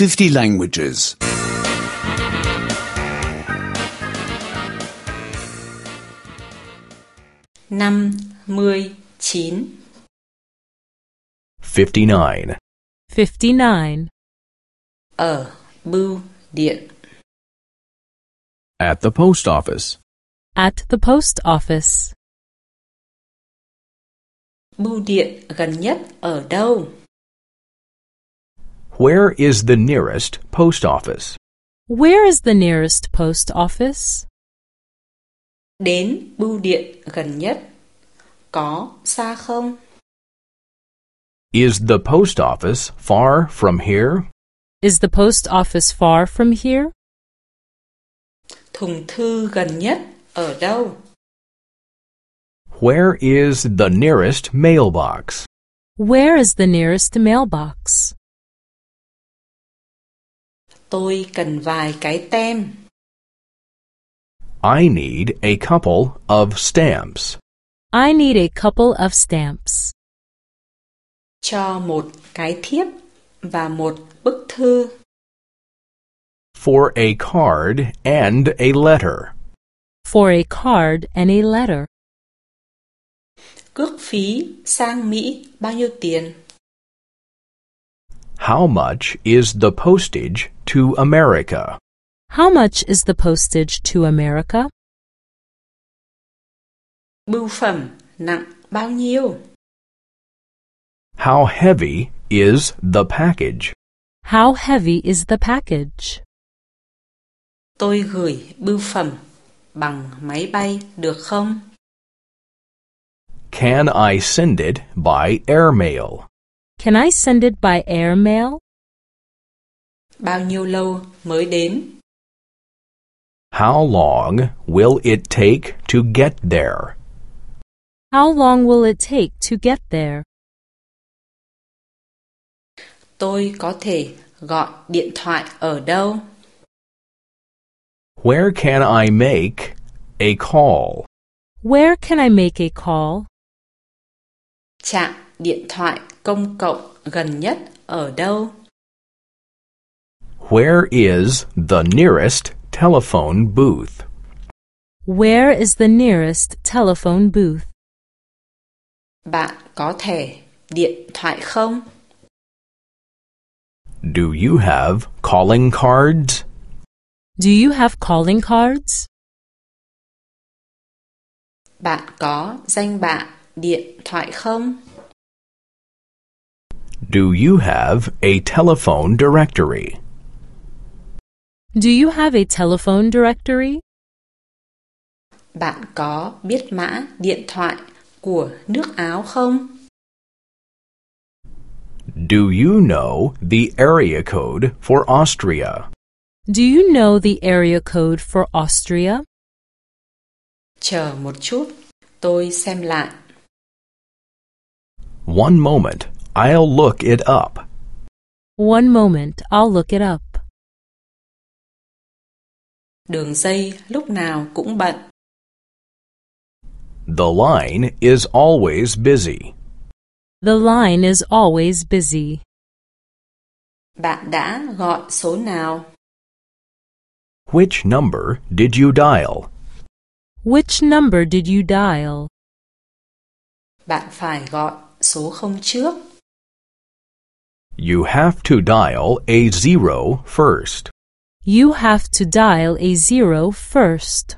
50 languages. 59 59. 59. Ở bưu điện. At the post office. At the post office. Bưu điện gần nhất ở đâu? Where is the nearest post office? Where is the nearest post office? Đến bưu điện gần nhất. Có xa không? Is the post office far from here? Is the post office far from here? Thùng thư gần nhất ở đâu? Where is the nearest mailbox? Where is the nearest mailbox? Tôi cần vài cái tem. I need a couple of stamps. I need a couple of stamps. Cho một cái thiếp và một bức thư. For a card and a letter. For a card and a letter. Cước phí sang Mỹ bao nhiêu tiền? How much is the postage to America? How much is the postage to America? Bưu phẩm nặng bao nhiêu? How heavy is the package? How heavy is the package? Tôi gửi bưu phẩm bằng máy bay được không? Can I send it by airmail? Can I send it by airmail? Bao nhiêu lâu mới đến? How long will it take to get there? How long will it take to get there? Tôi có thể gọi điện thoại ở đâu? Where can I make a call? Where can I make a call? Trạm điện thoại công cộng gần nhất ở đâu? Where is the nearest telephone booth? Where is the nearest telephone booth? Bạn có thẻ điện thoại không? Do you have calling cards? Do you have calling cards? Bạn có danh bạ điện thoại không? Do you have a telephone directory? Do you have a telephone directory? Bạn có biết mã điện thoại của nước Áo không? Do you know the area code for Austria? Do you know the area code for Austria? Chờ một chút, tôi xem lại. One moment, I'll look it up. One moment, I'll look it up. Đường dây lúc nào cũng bận. The line is always busy. The line is always busy. Bạn đã gọi số nào? Which number did you dial? Which number did you dial? Bạn phải gọi số không trước. You have to dial a zero first. You have to dial a zero first.